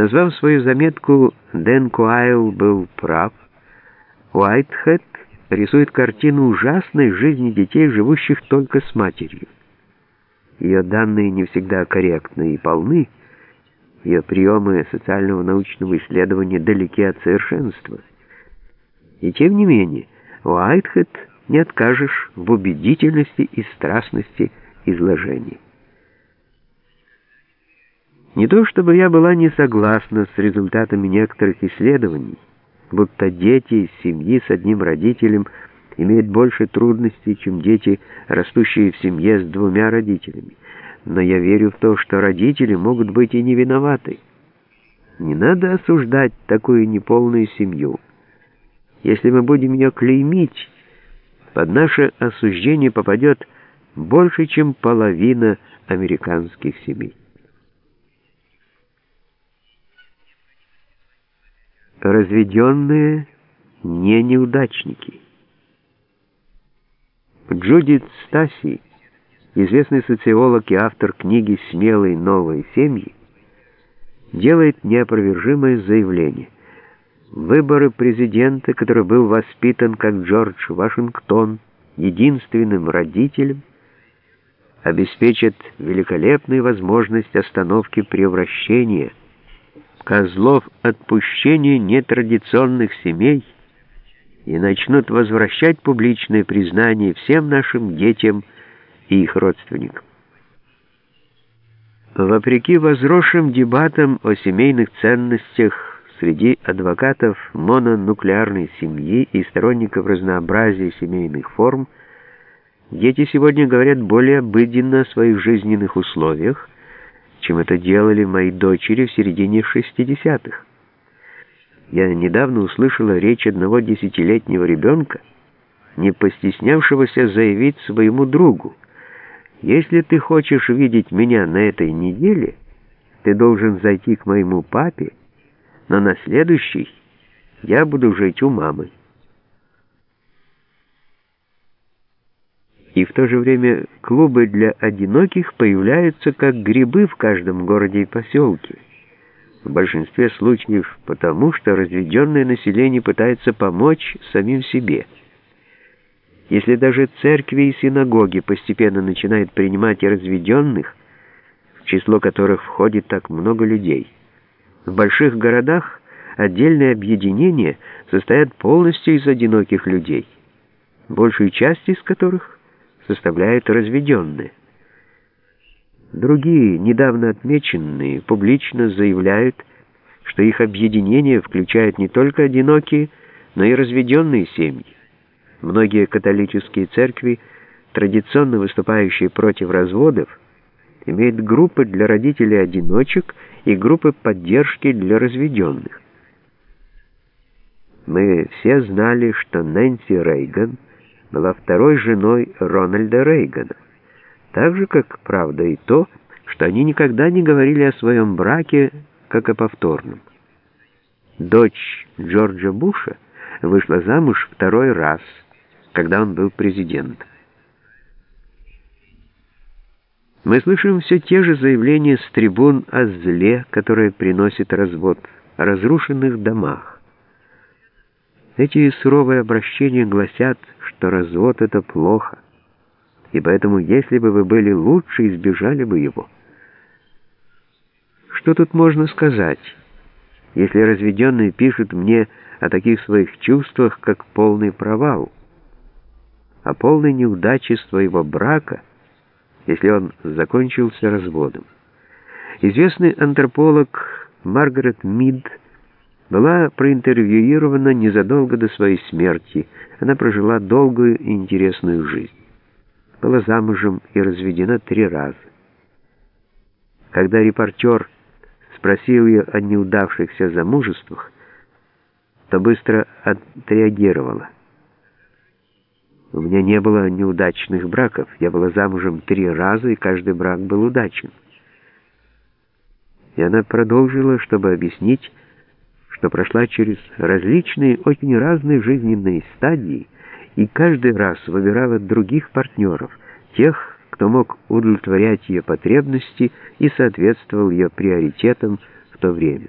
Назвав свою заметку «Дэн Куайл был прав», Уайтхед рисует картину ужасной жизни детей, живущих только с матерью. Ее данные не всегда корректны и полны, ее приемы социального научного исследования далеки от совершенства. И тем не менее, Уайтхед не откажешь в убедительности и страстности изложения. Не то чтобы я была не согласна с результатами некоторых исследований, будто дети из семьи с одним родителем имеют больше трудностей, чем дети, растущие в семье с двумя родителями. Но я верю в то, что родители могут быть и не виноваты. Не надо осуждать такую неполную семью. Если мы будем ее клеймить, под наше осуждение попадет больше, чем половина американских семей. Разведенные не неудачники. Джудит Стаси, известный социолог и автор книги «Смелые новые семьи», делает неопровержимое заявление. Выборы президента, который был воспитан как Джордж Вашингтон, единственным родителем, обеспечат великолепную возможность остановки превращения – козлов отпущения нетрадиционных семей и начнут возвращать публичное признание всем нашим детям и их родственникам. Вопреки возросшим дебатам о семейных ценностях среди адвокатов мононуклеарной семьи и сторонников разнообразия семейных форм, дети сегодня говорят более обыденно о своих жизненных условиях, чем это делали мои дочери в середине 60-х. Я недавно услышала речь одного десятилетнего ребенка, не постеснявшегося заявить своему другу, «Если ты хочешь видеть меня на этой неделе, ты должен зайти к моему папе, но на следующий я буду жить у мамы». И в то же время клубы для одиноких появляются как грибы в каждом городе и поселке. В большинстве случаев потому, что разведенное население пытается помочь самим себе. Если даже церкви и синагоги постепенно начинают принимать и разведенных, в число которых входит так много людей, в больших городах отдельные объединения состоят полностью из одиноких людей, большую часть из которых – составляют разведенные. Другие, недавно отмеченные, публично заявляют, что их объединение включает не только одинокие, но и разведенные семьи. Многие католические церкви, традиционно выступающие против разводов, имеют группы для родителей-одиночек и группы поддержки для разведенных. Мы все знали, что Нэнси Рейган – была второй женой Рональда Рейгана. Так же, как правда и то, что они никогда не говорили о своем браке, как о повторном. Дочь Джорджа Буша вышла замуж второй раз, когда он был президентом. Мы слышим все те же заявления с трибун о зле, которое приносит развод, о разрушенных домах. Эти суровые обращения гласят, что развод — это плохо, и поэтому, если бы вы были лучше, избежали бы его. Что тут можно сказать, если разведенные пишут мне о таких своих чувствах, как полный провал, о полной неудаче своего брака, если он закончился разводом? Известный антрополог Маргарет Мид была проинтервьюирована незадолго до своей смерти. Она прожила долгую и интересную жизнь. Была замужем и разведена три раза. Когда репортер спросил ее о неудавшихся замужествах, то быстро отреагировала. У меня не было неудачных браков. Я была замужем три раза, и каждый брак был удачен. И она продолжила, чтобы объяснить, что прошла через различные, очень разные жизненные стадии и каждый раз выбирала других партнеров, тех, кто мог удовлетворять ее потребности и соответствовал ее приоритетам в то время.